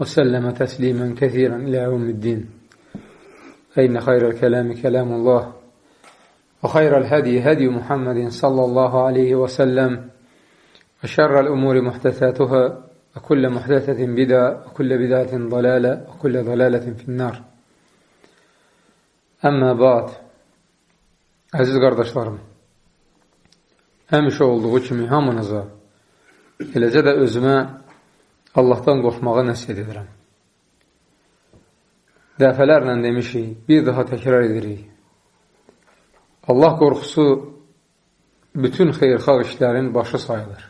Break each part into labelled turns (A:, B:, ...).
A: وسلم تسليما كثيرا إلى يوم الدين فإن خير الكلام كلام الله وخير الهدي هدي محمد صلى الله عليه وسلم وشر الأمور محدثاتها وكل محدثة بدعة وكل بدعة ضلالة وكل ضلالة في النار Əmmə ba'd Əziz qardaşlarım həmişə olduğu kimi hamınıza eləcə də özümə Allahdan qorxmağa nəsiyyət edirəm. Dəfələrlə demişik, bir daha təkrar edirik. Allah qorxusu bütün xeyrxalq işlərin başı sayılır.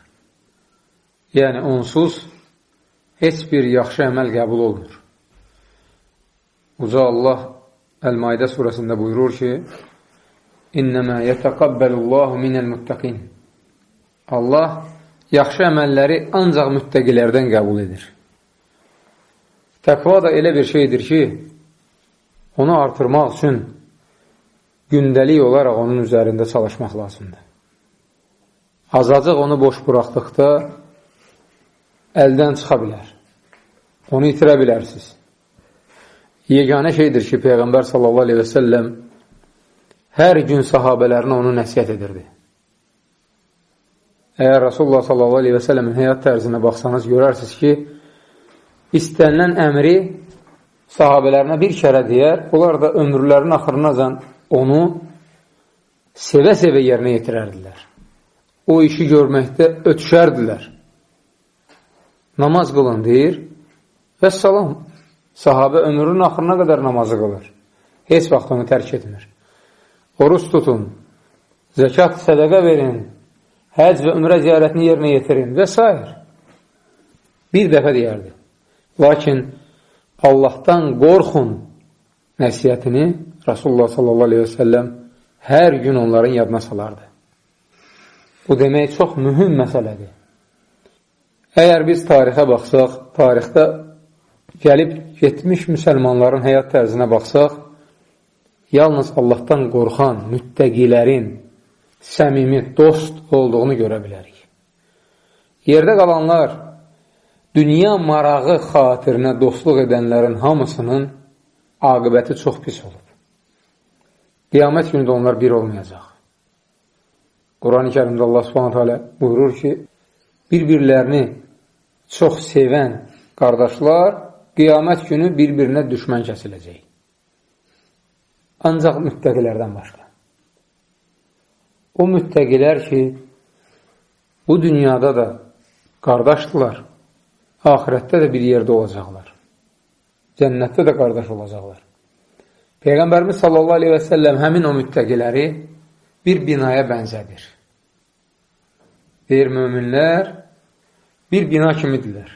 A: Yəni, onsuz heç bir yaxşı əməl qəbul olmur. Uca Allah Əl-Maidə surəsində buyurur ki, İnnəmə yətəqabbəlullahu minəl-müttəqin Allah yaxşı əməlləri ancaq müttəqilərdən qəbul edir. Təqva da elə bir şeydir ki, onu artırmaq üçün gündəlik olaraq onun üzərində çalışmaq lazımdır. Azacıq onu boş buraxdıqda əldən çıxa bilər. Onu itirə bilərsiniz. Yeganə şeydir ki, Peyğəmbər sallallahu aleyhi və səlləm hər gün sahabələrinə onu nəsiyyət edirdi. Əgər Rasulullah sallallahu aleyhi və səlləmin həyat tərzinə baxsanız, görərsiniz ki, istənilən əmri sahabələrinə bir kərə deyər, onlar da ömürlərin axırınacan onu sevə-sevə yerinə yetirərdilər. O işi görməkdə ötüşərdilər. Namaz qılın deyir və salam. Sahabə ömrünün axırına qədər namazı qılır. Heç vaxt onu tərk etmir. Oruç tutun, zəkat, sədəqə verin, həc və ümrə ziyarətini yerinə yetirin və s. Bir dəfə deyərdi. Lakin Allahdan qorxun nəsiyyətini Rasulullah sallallahu aleyhi və səlləm hər gün onların yadına salardı. Bu demək çox mühüm məsələdir. Əgər biz tarixə baxsaq, tarixdə gəlib getmiş müsəlmanların həyat tərzinə baxsaq, yalnız Allahdan qorxan müttəqilərin səmimi, dost olduğunu görə bilərik. Yerdə qalanlar, dünya marağı xatirinə dostluq edənlərin hamısının aqibəti çox pis olub. Qiyamət günü də onlar bir olmayacaq. Quran-ı kərimdə Allah subhanətə alə buyurur ki, bir-birlərini çox sevən qardaşlar qiyamət günü bir-birinə düşmən kəsiləcək. Ancaq müttəqilərdən başqa. O müttəqilər ki, bu dünyada da qardaşdırlar, ahirətdə də bir yerdə olacaqlar. Cənnətdə də qardaş olacaqlar. Peyğəmbərimiz sallallahu aleyhi və səlləm həmin o müttəqiləri bir binaya bənzədir. Deyir, möminlər bir bina kimidirlər.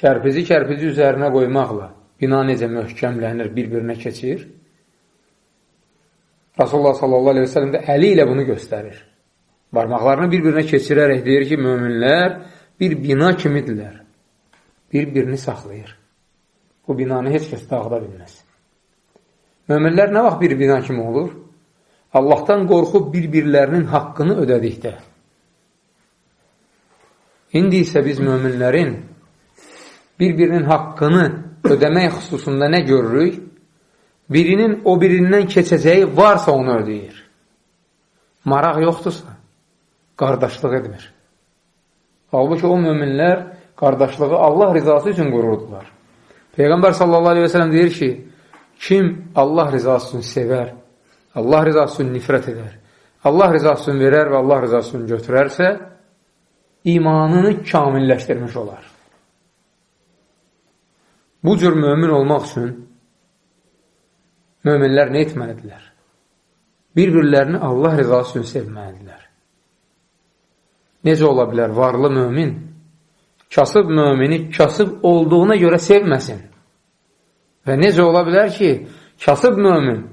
A: Kərpizi kərpizi üzərinə qoymaqla bina necə möhkəmlənir, bir-birinə keçir. Rasulullah sallallahu aleyhi ve sellem də əli ilə bunu göstərir. Barmaqlarını bir-birinə keçirərək deyir ki, möminlər bir bina kimidirlər. Bir-birini saxlayır. Bu binanı heç kəs dağıda bilməz. Möminlər nə vaxt bir bina kimi olur? Allahdan qorxub bir-birlərinin haqqını ödədikdə. İndi isə biz möminlərin bir-birinin haqqını ödəmək xüsusunda nə görürük? Birinin o birindən keçəcəyi varsa onu ödəyir. Maraq yoxdursa, qardaşlıq etmir. Halbuki o möminlər qardaşlığı Allah rizası üçün qururdular. Peyğəmbər sallallahu aleyhi ve sellem deyir ki, kim Allah rizası üçün sevər, Allah rizası üçün nifrət edər, Allah rizası üçün verər və Allah rizası üçün götürərsə, imanını kamilləşdirmiş olar. Bu cür mömin olmaq üçün möminlər nə etməlidirlər? Bir-birlərini Allah rizası üçün sevməlidirlər. Necə ola bilər? Varlı mömin kasıb mümini kasıb olduğuna görə sevməsin. Və necə ola bilər ki, kasıb mümin,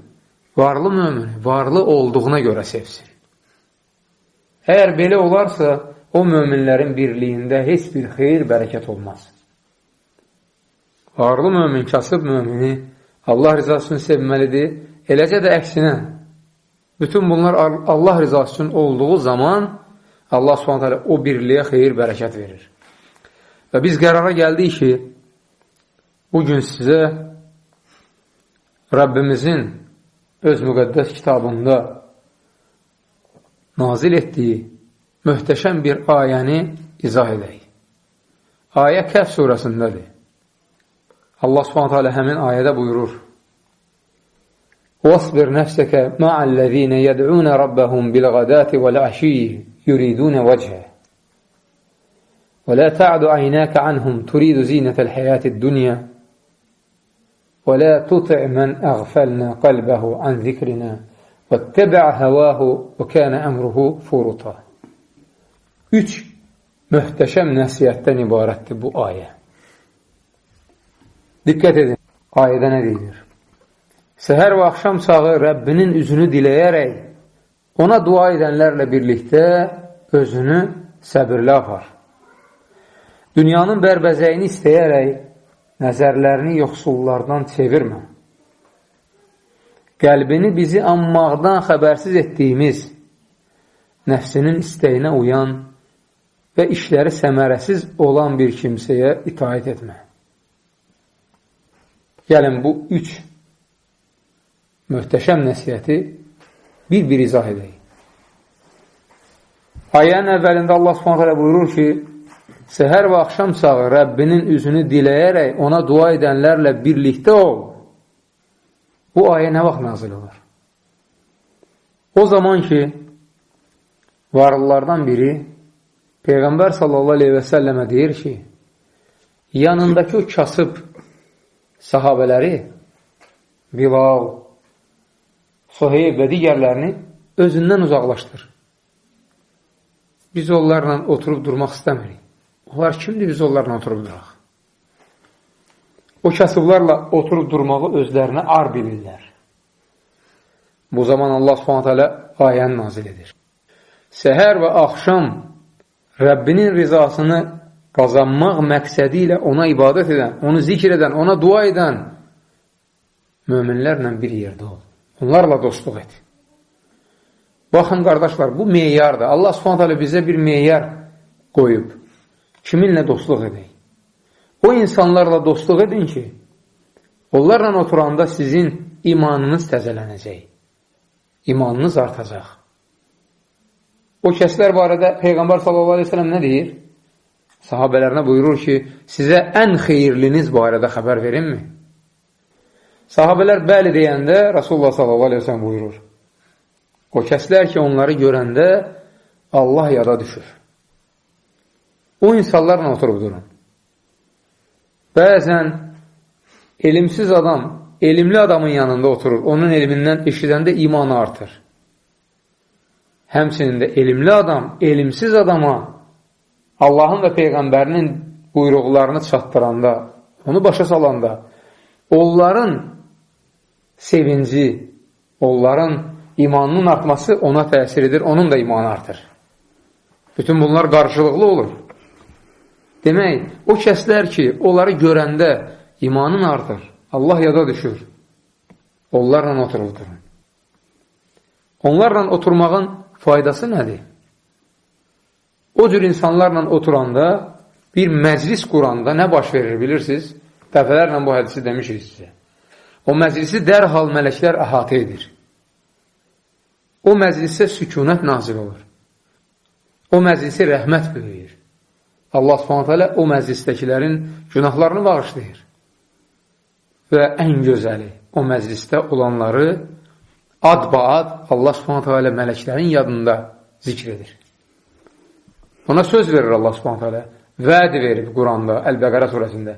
A: varlı mümin, varlı olduğuna görə sevsin. Əgər belə olarsa, o möminlərin birliyində heç bir xeyir, bərəkət olmaz. Varlı mömin, kasıb mömini Allah rizasını sevməlidir. Eləcə də əksinə, bütün bunlar Allah rizası üçün olduğu zaman Allah subhanət o birliyə xeyir, bərəkət verir. Və biz qərara gəldik ki, bugün sizə Rəbbimizin öz müqəddəs kitabında nazil etdiyi möhtəşəm bir ayəni izah edək. Ayə Kəhv surəsindədir. Allah subhanət hələ həmin ayədə buyurur. وَاصْبِرْ نَفْسَكَ مَعَ الَّذ۪ينَ يَدْعُونَ رَبَّهُمْ بِالْغَدَاةِ وَالْعَشِيِّ يُرِيدُونَ وَجْهَهِ ولا تعد عيناك عنهم تريد زينة الحياة الدنيا ولا تطع من أغفلنا قلبه عن ذكرنا واتبع هواه وكان أمره furuta. Üç möhtəşəm nəsiyyətdən ibarətdir bu ayə. Diqqət edin, ayədə nə deyilir? Səhər və axşam sağı Rəbbinin üzünü diləyərək ona dua edənlərlə birlikdə özünü səbirlə apar. Dünyanın bərbəzəyini istəyərək nəzərlərini yoxsullardan çevirmə. Qəlbini bizi anmaqdan xəbərsiz etdiyimiz, nəfsinin istəyinə uyan və işləri səmərəsiz olan bir kimsəyə itaət etmə. Gəlin, bu üç möhtəşəm nəsiyyəti bir-bir izah edək. Ayənin əvvəlində Allah subhanətə buyurur ki, Səhər və axşam sağı Rəbbinin üzünü diləyərək ona dua edənlərlə birlikdə ol. Bu ayə nə vaxt nazil olur? O zaman ki, varlılardan biri Peyğəmbər sallallahu aleyhi və səlləmə deyir ki, yanındakı o kasıb sahabələri Bilal, Soheyb və digərlərini özündən uzaqlaşdır. Biz onlarla oturub durmaq istəmirik. Onlar kimdir, biz onlarla oturub duraq? O kasıblarla oturub durmağı özlərinə ar bilirlər. Bu zaman Allah subhanət hələ ayəni nazil edir. Səhər və axşam Rəbbinin rizasını qazanmaq məqsədi ilə ona ibadət edən, onu zikr edən, ona dua edən möminlərlə bir yerdə ol. Onlarla dostluq et. Baxın, qardaşlar, bu meyardır. Allah hələ bizə bir meyar qoyub. Kiminlə dostluq edək? O insanlarla dostluq edin ki, onlarla oturanda sizin imanınız təzələnəcək. İmanınız artacaq. O kəslər barədə Peyğəmbər sellem nə deyir? Sahabələrinə buyurur ki, sizə ən xeyirliniz barədə xəbər verinmi? Sahabələr bəli deyəndə Rasulullah sellem buyurur. O kəslər ki, onları görəndə Allah yada düşür. O insanlarla oturub durun. Bəzən elimsiz adam, elmli adamın yanında oturur, onun elmindən eşidəndə imanı artır. Həmçinin də elmli adam, elmsiz adama Allahın və Peyğəmbərinin buyruqlarını çatdıranda, onu başa salanda, onların sevinci, onların imanının artması ona təsir edir, onun da imanı artır. Bütün bunlar qarşılıqlı olur. Demək, o kəslər ki, onları görəndə imanın artır, Allah yada düşür. Onlarla oturub durun. Onlarla oturmağın faydası nədir? O cür insanlarla oturanda, bir məclis quranda nə baş verir bilirsiniz? Dəfələrlə bu hədisi demişik sizə. O məclisi dərhal mələklər əhatə edir. O məclisə sükunət nazil olur. O məclisi rəhmət böyüyür. Allah subhanət o məclisdəkilərin günahlarını bağışlayır. Və ən gözəli, o məclisdə olanları ad-ba-ad Allah subhanət mələklərin yadında zikr edir. Ona söz verir Allah subhanət vəd verir Quranda, Əl-Bəqərə surəsində.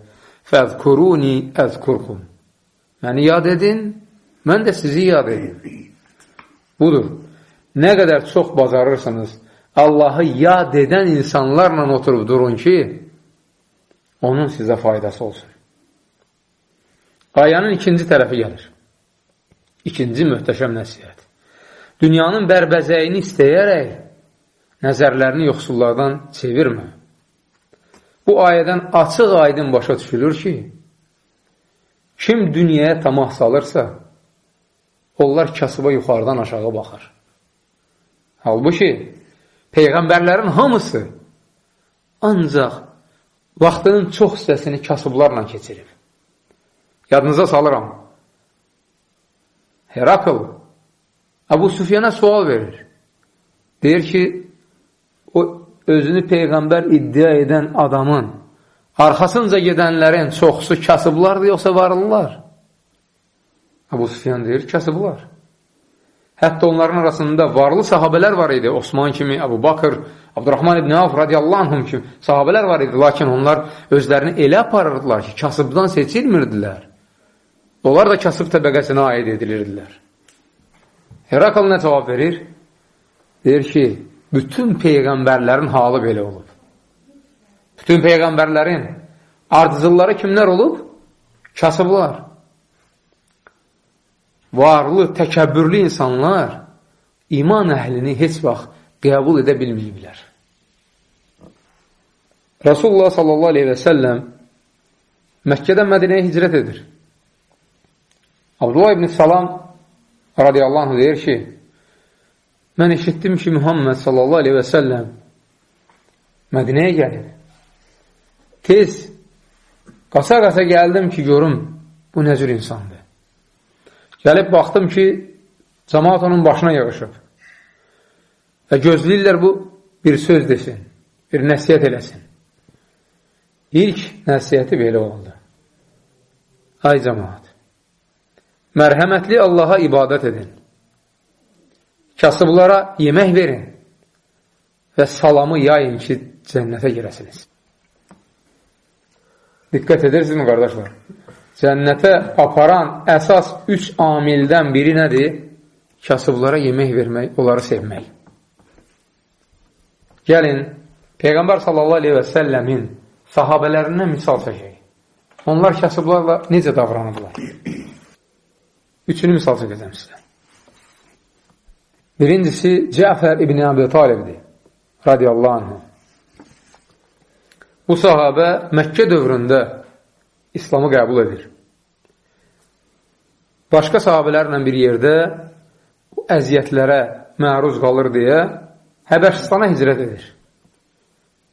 A: Fəzkuruni əzkurkum. Məni yad edin, mən də sizi yad edin. Budur. Nə qədər çox bacarırsınız, Allahı yad edən insanlarla oturub durun ki, onun sizə faydası olsun. Ayənin ikinci tərəfi gəlir. İkinci möhtəşəm nəsiyyət. Dünyanın bərbəzəyini istəyərək nəzərlərini yoxsullardan çevirmə. Bu ayədən açıq aydın başa düşülür ki, kim dünyaya tamah salırsa, onlar kasıba yuxarıdan aşağı baxar. Halbuki, Peyğəmbərlərin hamısı ancaq vaxtının çox hissəsini kasıblarla keçirir. Yadınıza salıram. Herakl Əbu Sufyana sual verir. Deyir ki, o özünü Peyğəmbər iddia edən adamın arxasınca gedənlərin çoxsu kasıblardır, yoxsa varlılar? Əbu Sufyan deyir, kasıblar. Hətta onların arasında varlı sahabələr var idi. Osman kimi, Əbu Bakır, Abdurrahman ibn Avf radiyallahu anhum kimi sahabələr var idi. Lakin onlar özlərini elə aparırdılar ki, kasıbdan seçilmirdilər. Onlar da kasıb təbəqəsinə aid edilirdilər. Herakl nə cavab verir? Deyir ki, bütün peyğəmbərlərin halı belə olub. Bütün peyğəmbərlərin ardıcılları kimlər olub? Kasıblar varlı, təkəbbürlü insanlar iman əhlini heç vaxt qəbul edə bilməyiblər. Rasulullah sallallahu aleyhi və səlləm Məkkədən Mədinəyə hicrət edir. Abdullah ibn Salam radiyallahu anh deyir ki, mən eşitdim ki, Muhammed sallallahu aleyhi və səlləm Mədinəyə gəlir. Tez qasa-qasa gəldim ki, görüm bu nə cür insandır. Gəlib baxdım ki, cəmaat onun başına yığışıb. Və gözləyirlər bu bir söz desin, bir nəsiyyət eləsin. İlk nəsiyyəti belə oldu. Ay cəmaat, mərhəmətli Allaha ibadət edin. Kasıblara yemək verin və salamı yayın ki, cənnətə girəsiniz. Diqqət edirsinizmi, qardaşlar? cənnətə aparan əsas üç amildən biri nədir? Kasıblara yemək vermək, onları sevmək. Gəlin, Peyğəmbər sallallahu aleyhi və səlləmin sahabələrindən misal çəkək. Onlar kasıblarla necə davranırlar? Üçünü misal çəkəcəm sizə. Birincisi, Cəfər ibn Əbi Talibdir, radiyallahu anh. Bu sahabə Məkkə dövründə İslamı qəbul edir. Başqa sahabələrlə bir yerdə bu əziyyətlərə məruz qalır deyə Həbəşistana hicrət edir.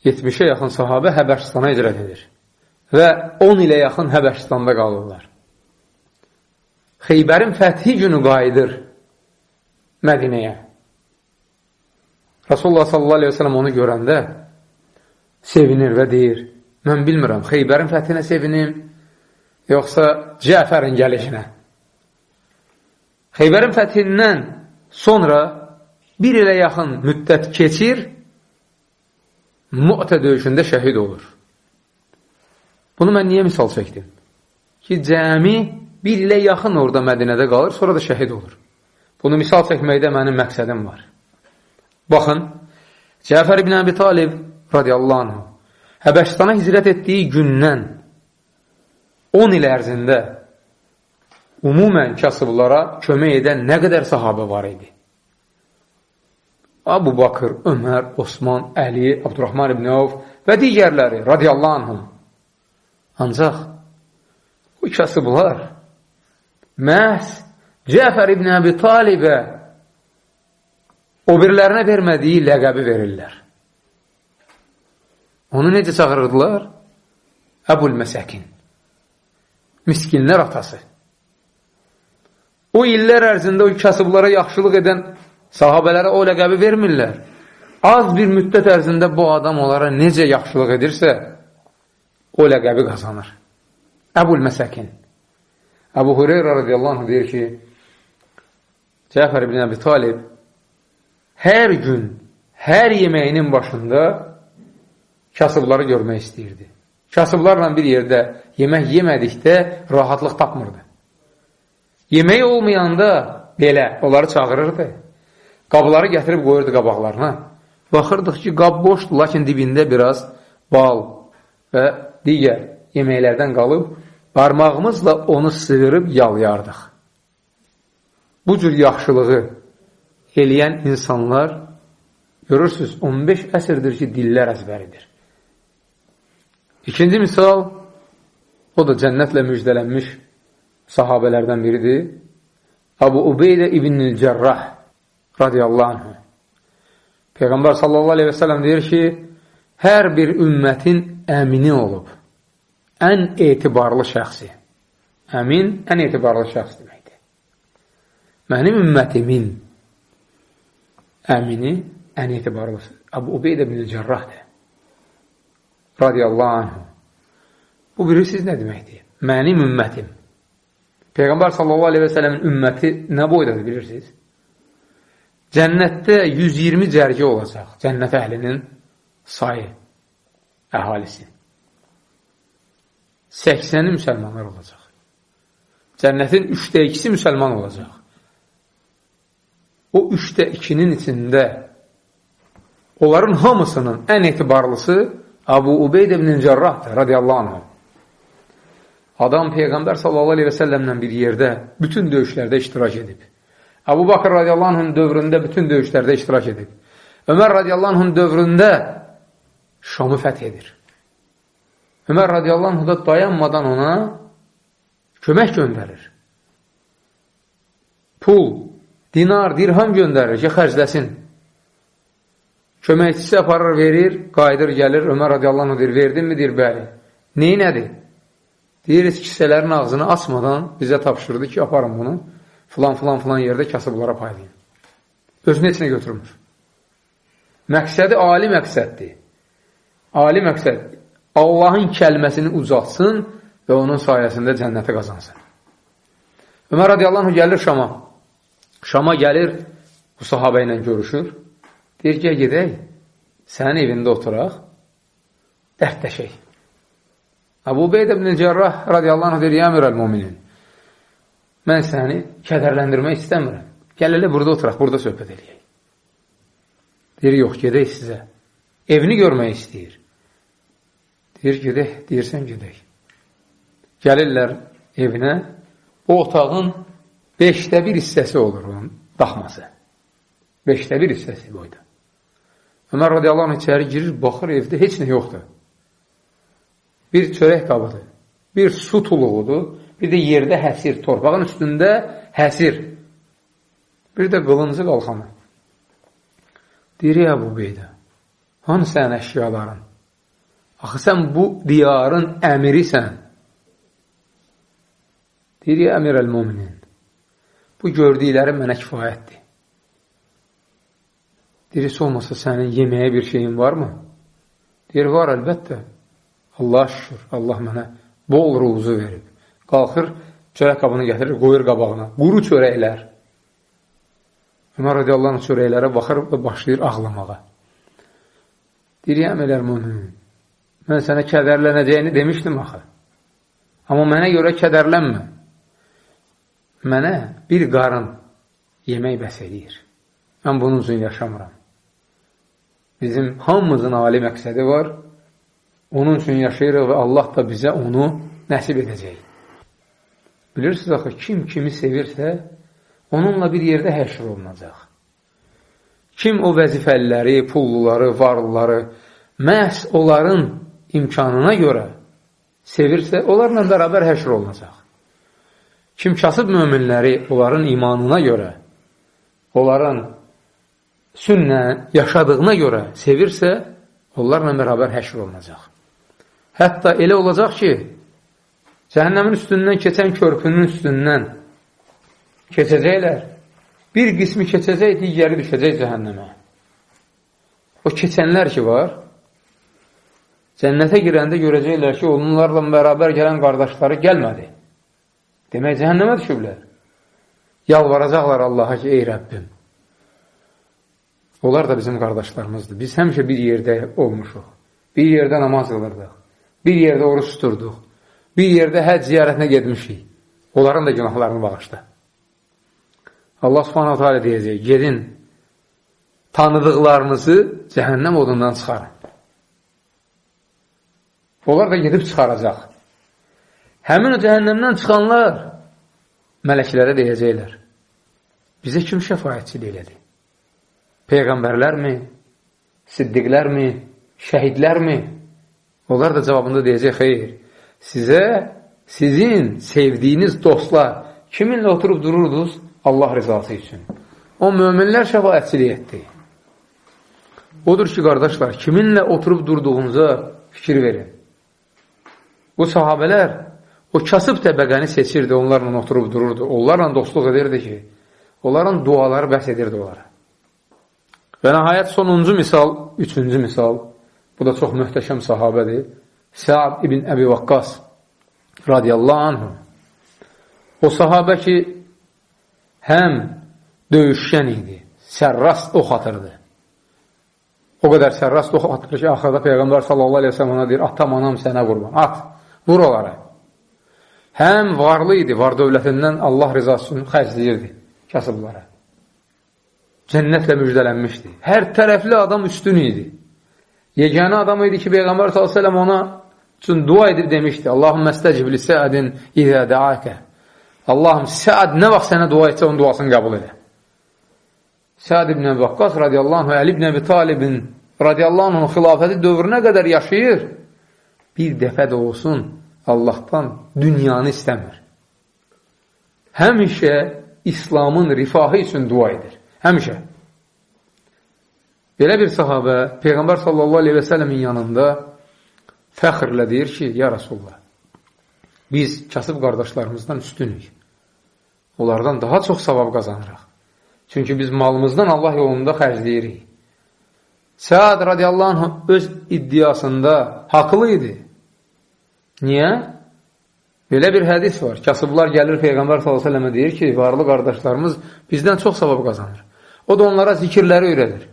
A: 70-ə yaxın sahabə Həbəşistana hicrət edir. Və 10 ilə yaxın Həbəşistanda qalırlar. Xeybərin fəthi günü qayıdır Mədinəyə. Rasulullah sallallahu aleyhi ve sellem onu görəndə sevinir və deyir, mən bilmirəm, Xeybərin fəthinə sevinim, yoxsa Cəfərin gəlişinə. Xeybərin fəthindən sonra bir ilə yaxın müddət keçir, Mu'tə döyüşündə şəhid olur. Bunu mən niyə misal çəkdim? Ki, cəmi bir ilə yaxın orada Mədinədə qalır, sonra da şəhid olur. Bunu misal çəkməkdə mənim məqsədim var. Baxın, Cəfər ibn Əbi Talib radiyallahu anh Həbəşistana hicrət etdiyi gündən 10 il ərzində umumən kasıblara kömək edən nə qədər sahabə var idi? Abu Bakır, Ömər, Osman, Əli, Abdurrahman ibn Avf və digərləri radiyallahu anhum. Ancaq bu kasıblar məhz Cəfər ibn Əbi Talibə o birilərinə vermədiyi ləqəbi verirlər. Onu necə çağırırdılar? Əbul Məsəkin miskinlər atası. O illər ərzində o kasıblara yaxşılıq edən sahabələrə o ləqəbi vermirlər. Az bir müddət ərzində bu adam onlara necə yaxşılıq edirsə, o ləqəbi qazanır. Əbul Məsəkin. Əbu Hüreyrə radiyallahu anh deyir ki, Cəfər ibn Əbi Talib hər gün, hər yeməyinin başında kasıbları görmək istəyirdi. Kasıblarla bir yerdə yemək yemədikdə rahatlıq tapmırdı. Yemək olmayanda belə onları çağırırdı. Qabları gətirib qoyurdu qabaqlarına. Baxırdıq ki, qab boşdur, lakin dibində biraz bal, və digər yeməklərdən qalıb, barmağımızla onu sığırıb yalayardıq. Bu cür yaxşılığı eləyən insanlar, görürsünüz, 15 əsrdir ki, dillər əzbəridir. İkinci misal, o da cənnətlə müjdələnmiş sahabələrdən biridir. Abu Ubeydə ibn-i Cərrah radiyallahu anh. Peyğəmbər sallallahu aleyhi və sələm deyir ki, hər bir ümmətin əmini olub. Ən etibarlı şəxsi. Əmin, ən etibarlı şəxs deməkdir. Mənim ümmətimin əmini ən etibarlısı. Abu Ubeydə ibn-i Cərrahdır. Radiyallahu anh. Bu bilirsiniz nə deməkdir? Mənim ümmətim. Peyğəmbər sallallahu aleyhi və sələmin ümməti nə boydadır bilirsiniz? Cənnətdə 120 cərgə olacaq. Cənnət əhlinin sayı, əhalisi. 80-i müsəlmanlar olacaq. Cənnətin 3də 2-si müsəlman olacaq. O 3də 2-nin içində onların hamısının ən etibarlısı Abu Ubeyd ibn Cərrahdır, radiyallahu anh. Adam Peyğəmbər sallallahu aleyhi və səlləmlə bir yerdə bütün döyüşlərdə iştirak edib. Əbu Bakır radiyallahu anhın dövründə bütün döyüşlərdə iştirak edib. Ömər radiyallahu anhın dövründə Şamı fəth edir. Ömər radiyallahu anhı da dayanmadan ona kömək göndərir. Pul, dinar, dirham göndərir ki, xərcləsin. Köməkçisi aparır, verir, qayıdır, gəlir. Ömər radiyallahu anh deyir, verdin mi? Deyir, bəli. Neyi nədir? Deyirik, kisələrin ağzını açmadan bizə tapşırdı ki, aparın bunu. Filan, filan, filan yerdə kasıblara paylayın. Özünü içinə götürmür. Məqsədi ali məqsəddir. Ali məqsəd Allahın kəlməsini uzatsın və onun sayəsində cənnəti qazansın. Ömər radiyallahu anh gəlir Şama. Şama gəlir, bu sahabə ilə görüşür. Deyir ki, gedək, sənin evində oturaq, dərdləşək. Əbu Beyd ibn Cərrah radiyallahu anh deyir, ya əmir əl-muminin, mən səni kədərləndirmək istəmirəm. Gəl elə burada oturaq, burada söhbət eləyək. Deyir, yox, gedək sizə. Evini görmək istəyir. Deyir, gedək, deyirsən, gedək. Gəlirlər evinə, o otağın beşdə bir hissəsi olur onun daxması. Beşdə bir hissəsi boyda. Ömər radiyallahu anh içəri girir, baxır, evdə heç nə yoxdur. Bir çörək qabıdır, bir su tuluğudur, bir də yerdə həsir, torpağın üstündə həsir, bir də qılıncı qalxanı. Deyir, ya bu beydə, hanı sənin əşyaların? Axı, sən bu diyarın əmirisən. Deyir, ya əmir əl-muminin, bu gördükləri mənə kifayətdir. Dirisi olmasa sənin yeməyə bir şeyin varmı? Deyir, var əlbəttə. Allah şükür, Allah mənə bol ruzu verib. Qalxır, çörək qabını gətirir, qoyur qabağına. Quru çörəklər. Ömər radiyallahu anh çörəklərə baxır və başlayır ağlamağa. Deyir, əmələr mümin, mən sənə kədərlənəcəyini demişdim axı. Amma mənə görə kədərlənmə. Mənə bir qarın yemək bəs eləyir. Mən bunun üçün yaşamıram. Bizim hamımızın ali məqsədi var. Onun üçün yaşayırıq və Allah da bizə onu nəsib edəcək. Bilirsiniz axı, kim kimi sevirsə, onunla bir yerdə həşr olunacaq. Kim o vəzifəliləri, pulluları, varlıları məhz onların imkanına görə sevirsə, onlarla bərabər həşr olunacaq. Kim kasıb möminləri onların imanına görə, onların sünnə yaşadığına görə sevirsə, onlarla bərabər həşr olunacaq. Hətta elə olacaq ki, cəhənnəmin üstündən keçən körpünün üstündən keçəcəklər. Bir qismi keçəcək, digəri düşəcək cəhənnəmə. O keçənlər ki var, cənnətə girəndə görəcəklər ki, onlarla bərabər gələn qardaşları gəlmədi. Demək, cəhənnəmə düşüblər. Yalvaracaqlar Allaha ki, ey Rəbbim, Onlar da bizim qardaşlarımızdır. Biz həmişə bir yerdə olmuşuq. Bir yerdə namaz qılırdıq. Bir yerdə oruç tuturduq. Bir yerdə həc ziyarətinə getmişik. Onların da günahlarını bağışla. Allah subhanahu teala deyəcək, gedin, tanıdıqlarınızı cəhənnəm odundan çıxarın. Onlar da gedib çıxaracaq. Həmin o cəhənnəmdən çıxanlar mələklərə deyəcəklər. Bizə kim şəfayətçilik elədi? Peyğəmbərlərmi? Siddiqlərmi? Şəhidlərmi? Onlar da cavabında deyəcək, xeyr, sizə sizin sevdiyiniz dostlar kiminlə oturub dururdunuz? Allah rızası üçün. O möminlər şəfayətçilik etdi. Odur ki, qardaşlar, kiminlə oturub durduğunuza fikir verin. Bu sahabələr o kasıb təbəqəni seçirdi, onlarla oturub dururdu. Onlarla dostluq edirdi ki, onların duaları bəs edirdi onlara. Və nəhayət sonuncu misal, üçüncü misal, bu da çox möhtəşəm sahabədir. Səad ibn Əbi Vaqqas radiyallahu anhu. O sahabə ki, həm döyüşkən idi, sərrast ox atırdı. O qədər sərrast ox atır ki, axırda Peyğəmbər sallallahu aleyhi ve sellem ona deyir, atam, anam sənə qurban, at, vur onlara. Həm varlı idi, var dövlətindən Allah rizası üçün xərcləyirdi kasıblara. Cənnətlə müjdələnmişdi. Hər tərəfli adam üstün idi. Yeganə adam idi ki, Peyğəmbər s.ə.v ona üçün dua edib demişdi, Allahümmə stəcibli səədin idə dəakə. Allahım, Səad nə vaxt sənə dua etsə, onun duasını qəbul edə. Səad ibn Əbi Vaqqas radiyallahu anh, Əli ibn Əbi Talibin radiyallahu anh, xilafəti dövrünə qədər yaşayır. Bir dəfə də olsun Allahdan dünyanı istəmir. Həmişə İslamın rifahı üçün dua edir. Həmişə. Belə bir sahabə Peyğəmbər sallallahu aleyhi və sələmin yanında fəxrlə deyir ki, ya Rasulullah, biz kasıb qardaşlarımızdan üstünük. Onlardan daha çox savab qazanırıq. Çünki biz malımızdan Allah yolunda xərcləyirik. Səad radiyallahu anh öz iddiasında haqlı idi. Niyə? Belə bir hədis var. Kasıblar gəlir Peyğəmbər s.ə.və deyir ki, varlı qardaşlarımız bizdən çox savab qazanır. O da onlara zikirləri öyrədir.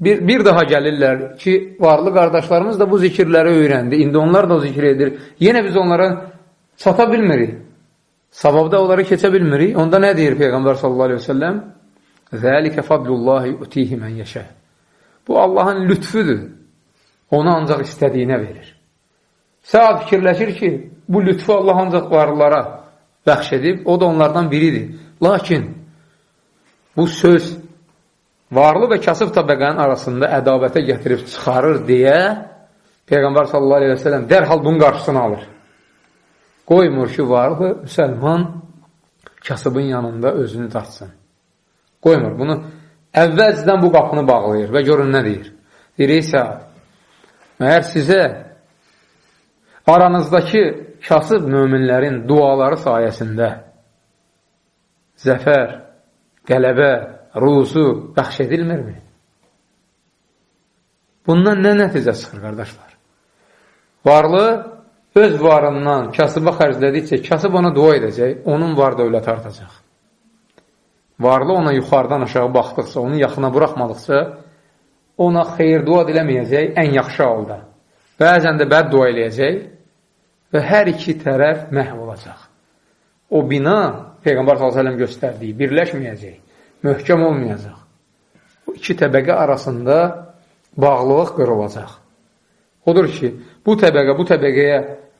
A: Bir, bir daha gəlirlər ki, varlı qardaşlarımız da bu zikirləri öyrəndi. İndi onlar da o zikir edir. Yenə biz onlara çata bilmirik. Savabda onları keçə bilmirik. Onda nə deyir Peyğəmbər sallallahu aleyhi ve selləm? Zəlikə fadlullahi utihi mən yeşə. Bu Allahın lütfüdür. Onu ancaq istədiyinə verir. Səad fikirləşir ki, bu lütfü Allah ancaq varlılara bəxş edib, o da onlardan biridir. Lakin bu söz varlı və kasıb təbəqənin arasında ədavətə gətirib çıxarır deyə Peyğəmbər sallallahu aleyhi və sələm dərhal bunun qarşısını alır. Qoymur ki, varlı müsəlman kasıbın yanında özünü tatsın. Qoymur. Bunu əvvəlcədən bu qapını bağlayır və görün nə deyir. Deyir, ey Səad, məyər sizə aranızdakı kasıb möminlərin duaları sayəsində zəfər, qələbə, ruzu bəxş edilmirmi? Bundan nə nəticə çıxır, qardaşlar? Varlı öz varından kasıba xərclədikcə, kasıb ona dua edəcək, onun var dövləti artacaq. Varlı ona yuxarıdan aşağı baxdıqca, onu yaxına buraxmadıqca, ona xeyir dua diləməyəcək ən yaxşı halda. Bəzən də bəd dua eləyəcək və hər iki tərəf məhv olacaq. O bina Peyğəmbər s.ə.v göstərdiyi birləşməyəcək möhkəm olmayacaq. Bu iki təbəqə arasında bağlılıq qırılacaq. Odur ki, bu təbəqə bu təbəqəyə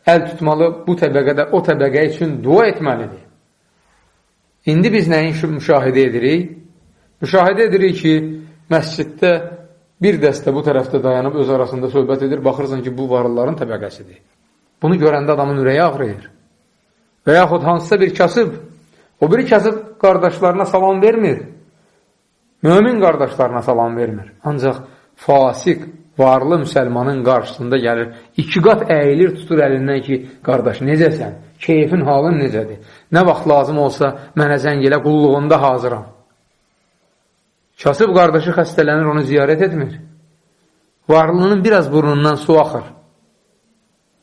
A: əl tutmalı, bu təbəqə də o təbəqə üçün dua etməlidir. İndi biz nəyin müşahidə edirik? Müşahidə edirik ki, məsciddə bir dəstə bu tərəfdə dayanıb öz arasında söhbət edir, baxırsan ki, bu varlıların təbəqəsidir. Bunu görəndə adamın ürəyi ağrıyır. Və yaxud hansısa bir kasıb O biri kasıb qardaşlarına salam vermir. Mömin qardaşlarına salam vermir. Ancaq fasik, varlı müsəlmanın qarşısında gəlir. İki qat əyilir, tutur əlindən ki, qardaş, necəsən? Keyfin, halın necədir? Nə vaxt lazım olsa mənə zəng elə, qulluğunda hazıram. Kasıb qardaşı xəstələnir, onu ziyarət etmir. Varlının biraz burnundan su axır.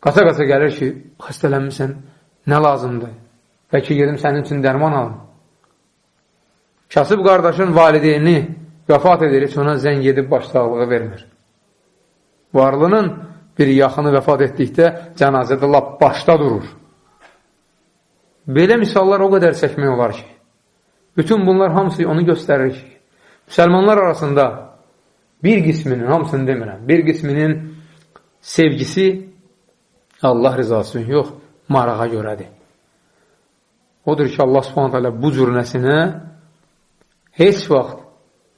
A: Qasa-qasa gəlir ki, xəstələnmirsən, nə lazımdır? Bəlkə gedim sənin üçün dərman alım. Kasıb qardaşın valideyni vəfat edir, heç ona zəng edib başsağlığı vermir. Varlının bir yaxını vəfat etdikdə cənazədə lap başda durur. Belə misallar o qədər çəkmək olar ki, bütün bunlar hamısı onu göstərir ki, müsəlmanlar arasında bir qisminin, hamısını demirəm, bir qisminin sevgisi Allah rizası üçün yox, marağa görədir. Odur ki, Allah subhanət hələ bu cür nəsinə heç vaxt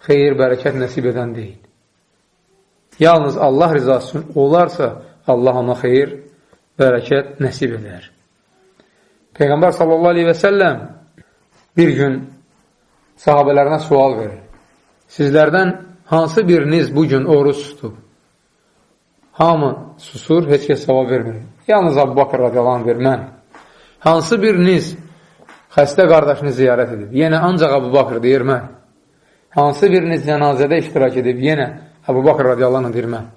A: xeyir, bərəkət nəsib edən deyil. Yalnız Allah rizası üçün olarsa, Allah ona xeyir, bərəkət nəsib edər. Peyğəmbər sallallahu aleyhi və səlləm bir gün sahabələrinə sual verir. Sizlərdən hansı biriniz bu gün oruç tutub? Hamı susur, heç kəs cavab vermir. Yalnız Abu Bakır radiyallahu verir, mən. Hansı biriniz xəstə qardaşını ziyarət edib? Yenə ancaq Abu Bakır deyir, mən. Hansı biriniz cənazədə iştirak edib? Yenə Abu Bakır radiyallahu deyir, mən.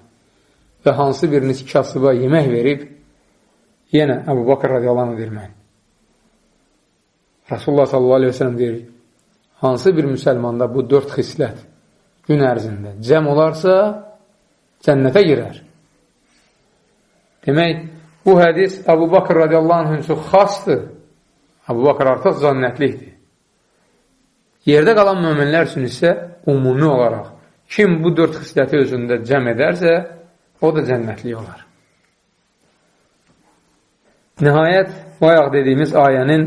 A: Və hansı biriniz kasıba yemək verib? Yenə Abu Bakır radiyallahu deyir, mən. Rasulullah sallallahu aleyhi ve sellem deyir, hansı bir müsəlmanda bu dörd xislət gün ərzində cəm olarsa, cənnətə girər. Demək, bu hədis Əbu Bakır radiyallahu anh üçün xasdır. Əbu Bakır artıq zannətlikdir. Yerdə qalan möminlər üçün isə umumi olaraq kim bu dörd xisləti özündə cəm edərsə, o da cənnətlik olar. Nihayət, o ayaq dediyimiz ayənin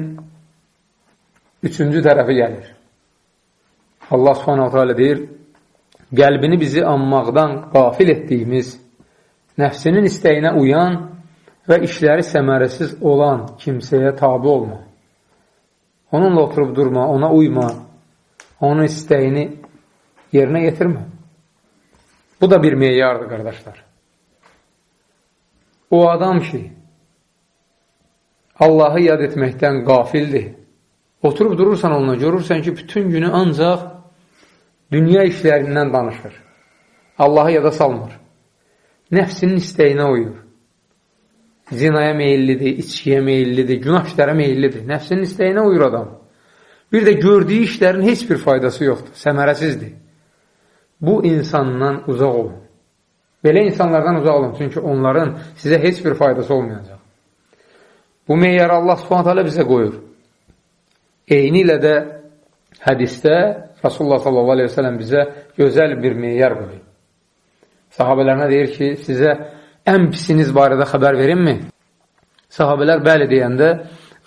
A: üçüncü tərəfi gəlir. Allah subhanahu teala deyir, qəlbini bizi anmaqdan qafil etdiyimiz, nəfsinin istəyinə uyan və işləri səmərəsiz olan kimsəyə tabi olma. Onunla oturub durma, ona uyma, onun istəyini yerinə yetirmə. Bu da bir meyyardır, qardaşlar. O adam ki, Allahı yad etməkdən qafildir. Oturub durursan onunla, görürsən ki, bütün günü ancaq dünya işlərindən danışır. Allahı yada salmır. Nəfsinin istəyinə uyur. Zinaya meyillidir, içkiyə meyillidir, günah işlərə meyillidir. Nəfsinin istəyinə uyur adam. Bir də gördüyü işlərin heç bir faydası yoxdur, səmərəsizdir. Bu insandan uzaq olun. Belə insanlardan uzaq olun, çünki onların sizə heç bir faydası olmayacaq. Bu meyyarı Allah subhanət bizə qoyur. Eyni ilə də hədistə Rasulullah sallallahu aleyhi ve sellem bizə gözəl bir meyyar qoyur. Sahabələrinə deyir ki, sizə ən pisiniz barədə xəbər verimmi? Sahabələr bəli deyəndə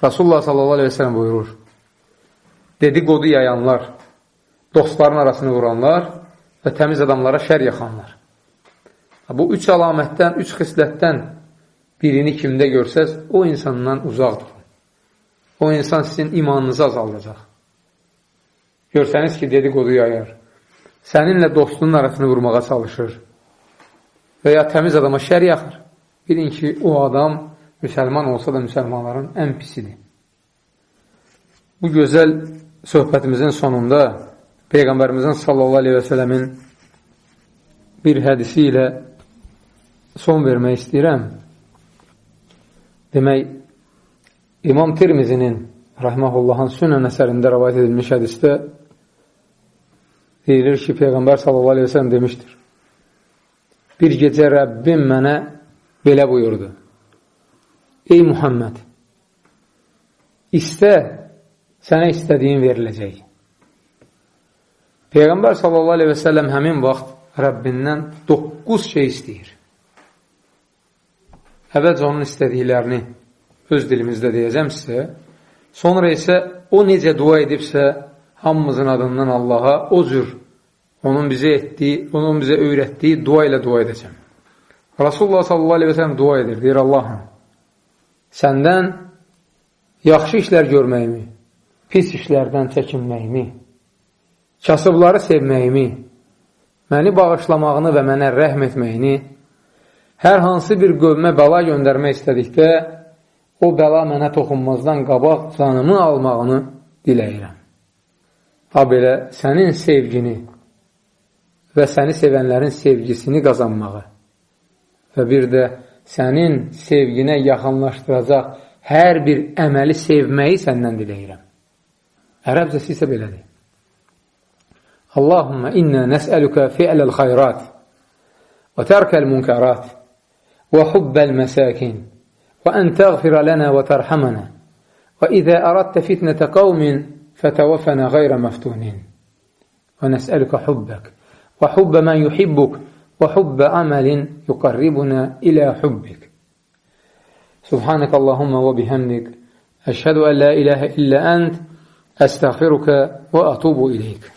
A: Rasulullah sallallahu aleyhi ve sellem buyurur. Dedikodu yayanlar, dostların arasını vuranlar və təmiz adamlara şər yaxanlar. Bu üç əlamətdən, üç xislətdən birini kimdə görsəz, o insandan uzaq durun. O insan sizin imanınızı azaldacaq. Görsəniz ki, dedikodu yayar. Səninlə dostunun arasını vurmağa çalışır. Və ya təmiz adama şər yaxır. Bilin ki, o adam müsəlman olsa da müsəlmanların ən pisidir. Bu gözəl söhbətimizin sonunda Peyğəmbərimizin sallallahu aleyhi və sələmin bir hədisi ilə son vermək istəyirəm. Demək, İmam Tirmizinin Rəhməhullahın sünən əsərində rəvayət edilmiş hədisdə deyilir ki, Peyğəmbər sallallahu aleyhi ve sellem demişdir. Bir gecə Rəbbim mənə belə buyurdu. Ey Muhammed, istə, sənə istədiyin veriləcək. Peyğəmbər sallallahu aleyhi və səlləm həmin vaxt Rəbbindən 9 şey istəyir. Əvvəlcə onun istədiklərini öz dilimizdə deyəcəm sizə. Sonra isə o necə dua edibsə, hamımızın adından Allaha o cür onun bizə etdiyi, onun bizə öyrətdiyi dua ilə dua edəcəm. Rasulullah sallallahu aleyhi ve sellem dua edir, deyir Allahım, səndən yaxşı işlər görməyimi, pis işlərdən çəkinməyimi, kasıbları sevməyimi, məni bağışlamağını və mənə rəhm etməyini, hər hansı bir qövmə bəla göndərmək istədikdə, o bəla mənə toxunmazdan qabaq canımı almağını diləyirəm. Ha belə sənin sevgini və səni sevənlərin sevgisini qazanmağı və bir də sənin sevginə yaxınlaşdıracaq hər bir əməli sevməyi səndən diləyirəm. Ərəbcəsi isə belədir. Allahumma inna nəsəlükə fi'ləl xayrat və tərkəl münkarat və hubbəl məsəkin və ən təğfirə lənə və tərhəmənə və idə əradtə fitnətə qavmin fətəvəfənə qayrə məftunin və nəsəlükə hubbək وحب من يحبك وحب عمل يقربنا إلى حبك. سبحانك اللهم وبحمدك أشهد أن لا إله إلا أنت أستغفرك وأتوب إليك.